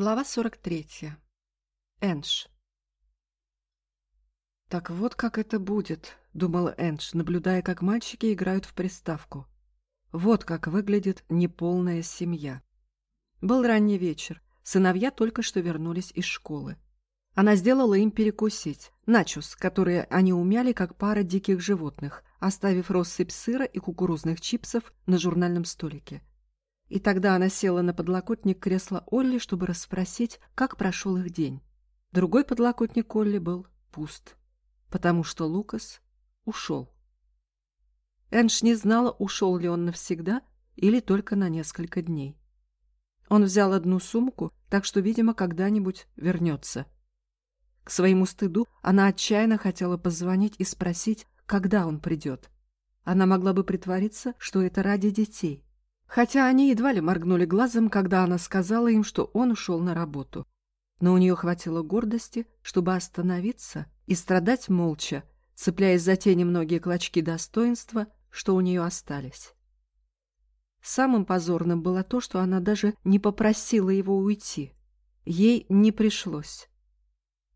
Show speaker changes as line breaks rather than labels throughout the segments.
Глава 43. Эндж. «Так вот как это будет», — думала Эндж, наблюдая, как мальчики играют в приставку. «Вот как выглядит неполная семья». Был ранний вечер. Сыновья только что вернулись из школы. Она сделала им перекусить. Начос, которые они умяли, как пара диких животных, оставив россыпь сыра и кукурузных чипсов на журнальном столике. И тогда она села на подлокотник кресла Олли, чтобы расспросить, как прошел их день. Другой подлокотник Олли был пуст, потому что Лукас ушел. Энш не знала, ушел ли он навсегда или только на несколько дней. Он взял одну сумку, так что, видимо, когда-нибудь вернется. К своему стыду она отчаянно хотела позвонить и спросить, когда он придет. Она могла бы притвориться, что это ради детей, Хотя они едва ли моргнули глазом, когда она сказала им, что он ушел на работу. Но у нее хватило гордости, чтобы остановиться и страдать молча, цепляясь за те немногие клочки достоинства, что у нее остались. Самым позорным было то, что она даже не попросила его уйти. Ей не пришлось.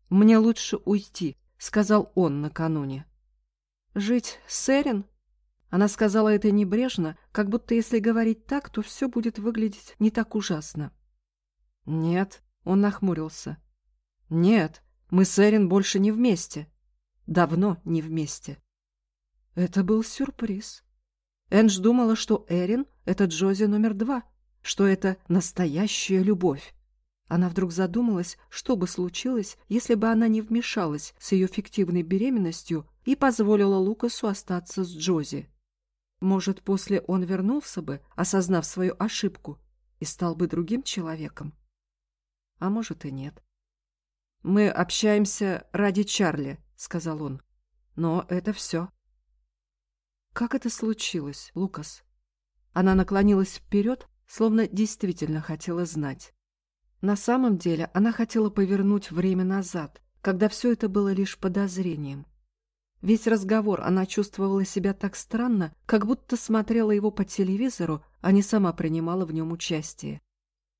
«Мне лучше уйти», — сказал он накануне. «Жить с Эрин она сказала это небрежно, как будто если говорить так, то все будет выглядеть не так ужасно. «Нет», — он нахмурился. «Нет, мы с Эрин больше не вместе. Давно не вместе». Это был сюрприз. Эндж думала, что Эрин — это Джози номер два, что это настоящая любовь. Она вдруг задумалась, что бы случилось, если бы она не вмешалась с ее фиктивной беременностью и позволила Лукасу остаться с Джози. Может, после он вернулся бы, осознав свою ошибку, и стал бы другим человеком? А может и нет. «Мы общаемся ради Чарли», — сказал он. «Но это все». «Как это случилось, Лукас?» Она наклонилась вперед, словно действительно хотела знать. На самом деле она хотела повернуть время назад, когда все это было лишь подозрением. Весь разговор она чувствовала себя так странно, как будто смотрела его по телевизору, а не сама принимала в нем участие.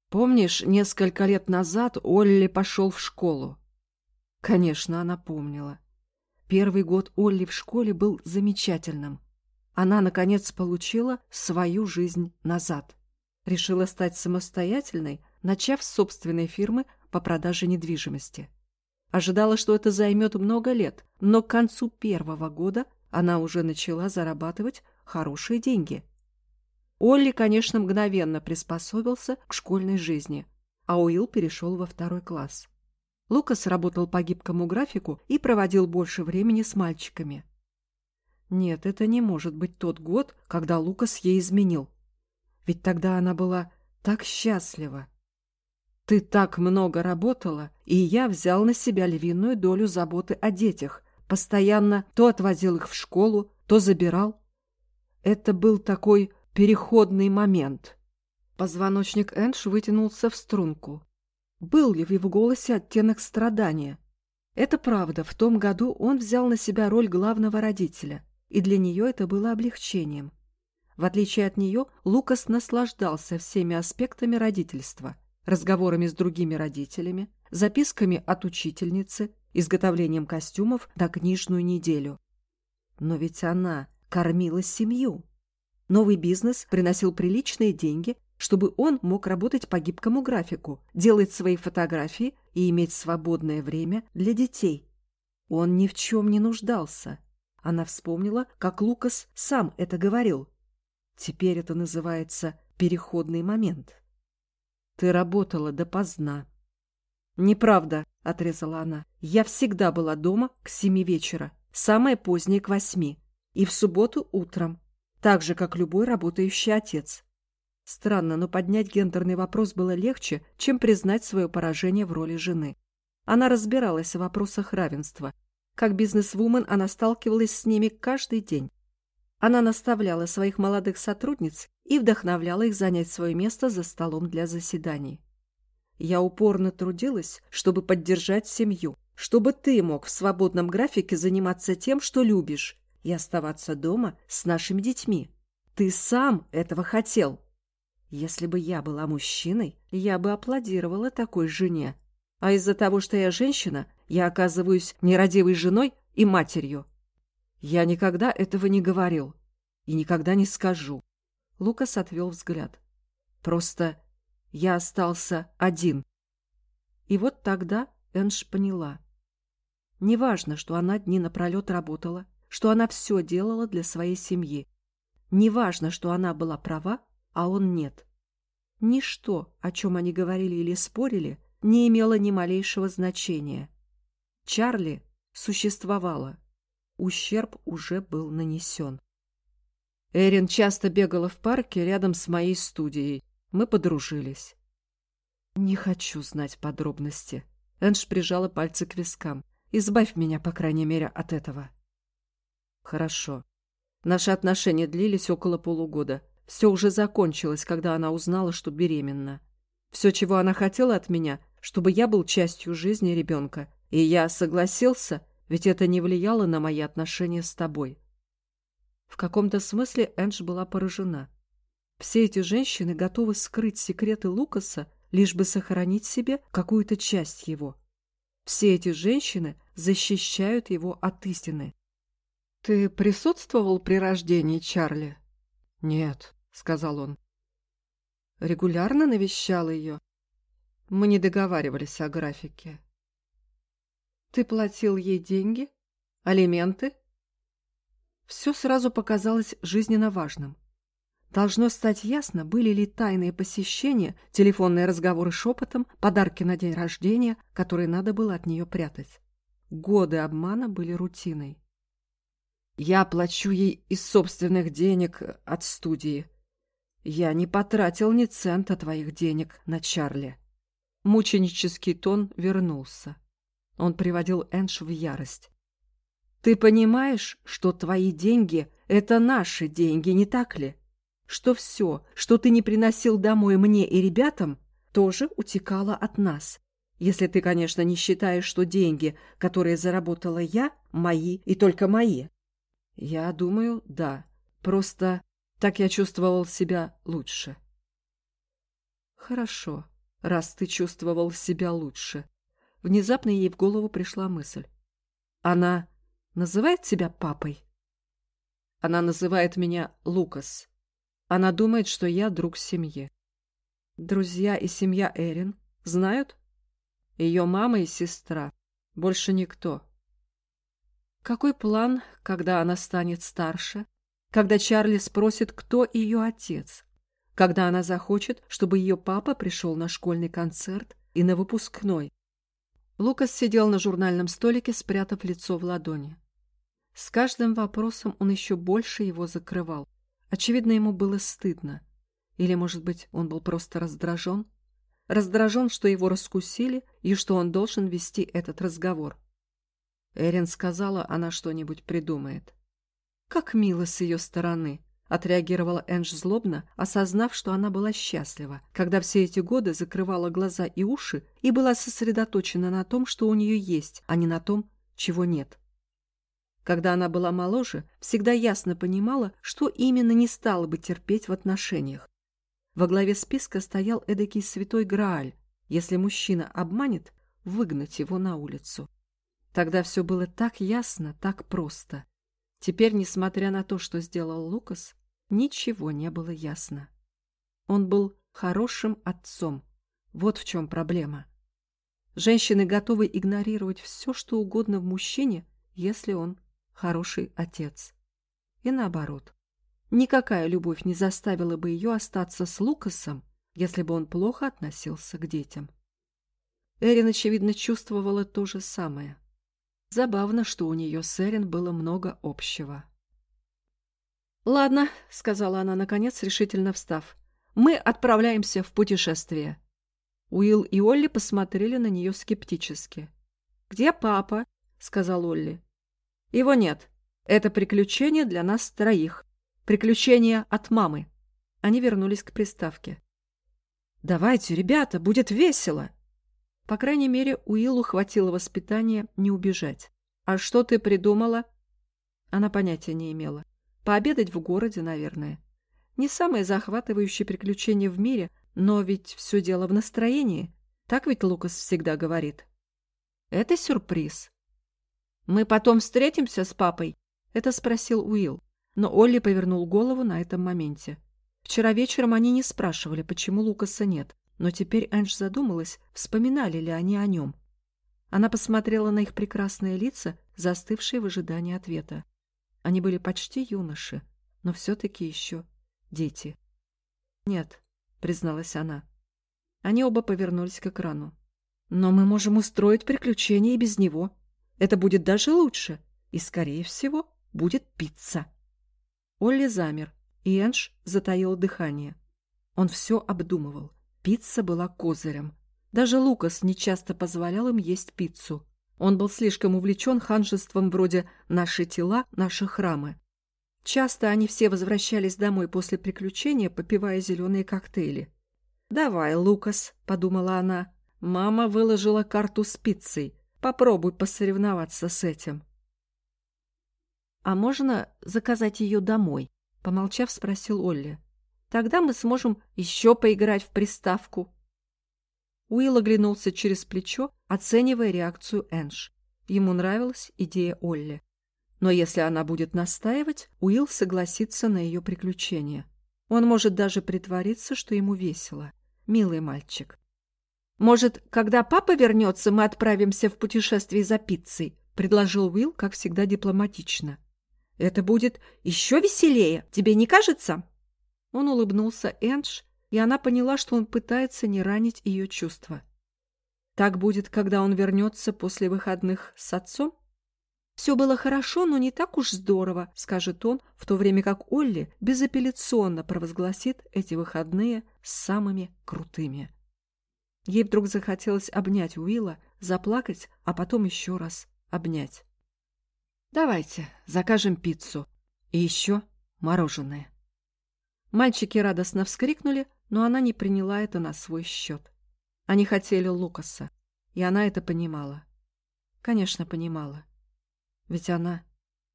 «Помнишь, несколько лет назад Олли пошел в школу?» Конечно, она помнила. Первый год Олли в школе был замечательным. Она, наконец, получила свою жизнь назад. Решила стать самостоятельной, начав с собственной фирмы по продаже недвижимости. Ожидала, что это займет много лет, но к концу первого года она уже начала зарабатывать хорошие деньги. Олли, конечно, мгновенно приспособился к школьной жизни, а Уилл перешел во второй класс. Лукас работал по гибкому графику и проводил больше времени с мальчиками. Нет, это не может быть тот год, когда Лукас ей изменил. Ведь тогда она была так счастлива. Ты так много работала, и я взял на себя львиную долю заботы о детях. Постоянно то отвозил их в школу, то забирал. Это был такой переходный момент. Позвоночник Эндж вытянулся в струнку. Был ли в его голосе оттенок страдания? Это правда, в том году он взял на себя роль главного родителя, и для нее это было облегчением. В отличие от нее, Лукас наслаждался всеми аспектами родительства – разговорами с другими родителями, записками от учительницы, изготовлением костюмов на книжную неделю. Но ведь она кормила семью. Новый бизнес приносил приличные деньги, чтобы он мог работать по гибкому графику, делать свои фотографии и иметь свободное время для детей. Он ни в чем не нуждался. Она вспомнила, как Лукас сам это говорил. Теперь это называется переходный момент. Ты работала допоздна. Неправда, отрезала она. Я всегда была дома к семи вечера, самое позднее к восьми, и в субботу утром, так же, как любой работающий отец. Странно, но поднять гендерный вопрос было легче, чем признать свое поражение в роли жены. Она разбиралась в вопросах равенства. Как бизнесвумен она сталкивалась с ними каждый день. Она наставляла своих молодых сотрудниц и вдохновляла их занять свое место за столом для заседаний. Я упорно трудилась, чтобы поддержать семью, чтобы ты мог в свободном графике заниматься тем, что любишь, и оставаться дома с нашими детьми. Ты сам этого хотел. Если бы я была мужчиной, я бы аплодировала такой жене. А из-за того, что я женщина, я оказываюсь нерадивой женой и матерью. Я никогда этого не говорил и никогда не скажу. Лукас отвел взгляд. Просто я остался один. И вот тогда Энж поняла. Неважно, что она дни напролет работала, что она все делала для своей семьи. Неважно, что она была права, а он нет. Ничто, о чем они говорили или спорили, не имело ни малейшего значения. Чарли существовала. Ущерб уже был нанесен. Эрин часто бегала в парке рядом с моей студией. Мы подружились. Не хочу знать подробности. Энж прижала пальцы к вискам. Избавь меня, по крайней мере, от этого. Хорошо. Наши отношения длились около полугода. Все уже закончилось, когда она узнала, что беременна. Все, чего она хотела от меня, чтобы я был частью жизни ребенка. И я согласился, ведь это не влияло на мои отношения с тобой. В каком-то смысле Эндж была поражена. Все эти женщины готовы скрыть секреты Лукаса, лишь бы сохранить себе какую-то часть его. Все эти женщины защищают его от истины. «Ты присутствовал при рождении Чарли?» «Нет», — сказал он. «Регулярно навещал ее?» Мы не договаривались о графике. «Ты платил ей деньги? Алименты?» Все сразу показалось жизненно важным. Должно стать ясно, были ли тайные посещения, телефонные разговоры шепотом, подарки на день рождения, которые надо было от нее прятать. Годы обмана были рутиной. Я плачу ей из собственных денег от студии. Я не потратил ни цента твоих денег на Чарли. Мученический тон вернулся. Он приводил Энш в ярость. Ты понимаешь, что твои деньги — это наши деньги, не так ли? Что все, что ты не приносил домой мне и ребятам, тоже утекало от нас. Если ты, конечно, не считаешь, что деньги, которые заработала я, мои и только мои. Я думаю, да. Просто так я чувствовал себя лучше. Хорошо, раз ты чувствовал себя лучше. Внезапно ей в голову пришла мысль. Она называет себя папой? Она называет меня Лукас. Она думает, что я друг семьи. Друзья и семья Эрин знают? Ее мама и сестра. Больше никто. Какой план, когда она станет старше? Когда Чарли спросит, кто ее отец? Когда она захочет, чтобы ее папа пришел на школьный концерт и на выпускной? Лукас сидел на журнальном столике, спрятав лицо в ладони. С каждым вопросом он еще больше его закрывал. Очевидно, ему было стыдно. Или, может быть, он был просто раздражен? Раздражен, что его раскусили и что он должен вести этот разговор. Эрин сказала, она что-нибудь придумает. «Как мило с ее стороны!» — отреагировала Эндж злобно, осознав, что она была счастлива, когда все эти годы закрывала глаза и уши и была сосредоточена на том, что у нее есть, а не на том, чего нет. Когда она была моложе, всегда ясно понимала, что именно не стала бы терпеть в отношениях. Во главе списка стоял эдакий святой Грааль. Если мужчина обманет, выгнать его на улицу. Тогда все было так ясно, так просто. Теперь, несмотря на то, что сделал Лукас, ничего не было ясно. Он был хорошим отцом. Вот в чем проблема. Женщины готовы игнорировать все, что угодно в мужчине, если он хороший отец. И наоборот. Никакая любовь не заставила бы ее остаться с Лукасом, если бы он плохо относился к детям. Эрин, очевидно, чувствовала то же самое. Забавно, что у нее с Эрин было много общего. «Ладно», — сказала она, наконец, решительно встав. «Мы отправляемся в путешествие». Уилл и Олли посмотрели на нее скептически. «Где папа?» — сказал Олли. Его нет. Это приключение для нас троих. Приключение от мамы. Они вернулись к приставке. «Давайте, ребята, будет весело!» По крайней мере, Уиллу хватило воспитания не убежать. «А что ты придумала?» Она понятия не имела. Пообедать в городе, наверное. Не самое захватывающее приключение в мире, но ведь все дело в настроении. Так ведь Лукас всегда говорит. Это сюрприз. «Мы потом встретимся с папой?» — это спросил Уилл. Но Олли повернул голову на этом моменте. Вчера вечером они не спрашивали, почему Лукаса нет, но теперь Эндж задумалась, вспоминали ли они о нем. Она посмотрела на их прекрасные лица, застывшие в ожидании ответа. Они были почти юноши, но все-таки еще дети. «Нет», — призналась она. Они оба повернулись к экрану. «Но мы можем устроить приключения и без него. Это будет даже лучше. И, скорее всего, будет пицца». Олли замер, и Эндж затаил дыхание. Он все обдумывал. Пицца была козырем. Даже Лукас нечасто позволял им есть пиццу. Он был слишком увлечен ханжеством вроде «наши тела, наши храмы». Часто они все возвращались домой после приключения, попивая зеленые коктейли. «Давай, Лукас», — подумала она. «Мама выложила карту с пиццей. Попробуй посоревноваться с этим». «А можно заказать ее домой?» — помолчав, спросил Олли. «Тогда мы сможем еще поиграть в приставку». Уилл оглянулся через плечо, оценивая реакцию Энж. Ему нравилась идея Олли. Но если она будет настаивать, Уилл согласится на ее приключения. Он может даже притвориться, что ему весело. Милый мальчик. «Может, когда папа вернется, мы отправимся в путешествие за пиццей?» — предложил Уилл, как всегда, дипломатично. «Это будет еще веселее, тебе не кажется?» Он улыбнулся Эндж, и она поняла, что он пытается не ранить ее чувства. Так будет, когда он вернется после выходных с отцом? «Все было хорошо, но не так уж здорово», — скажет он, в то время как Олли безапелляционно провозгласит эти выходные самыми крутыми. Ей вдруг захотелось обнять Уилла, заплакать, а потом еще раз обнять. «Давайте, закажем пиццу. И еще мороженое». Мальчики радостно вскрикнули, но она не приняла это на свой счет. Они хотели Лукаса, и она это понимала. Конечно, понимала. Ведь она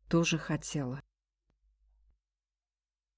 тоже хотела.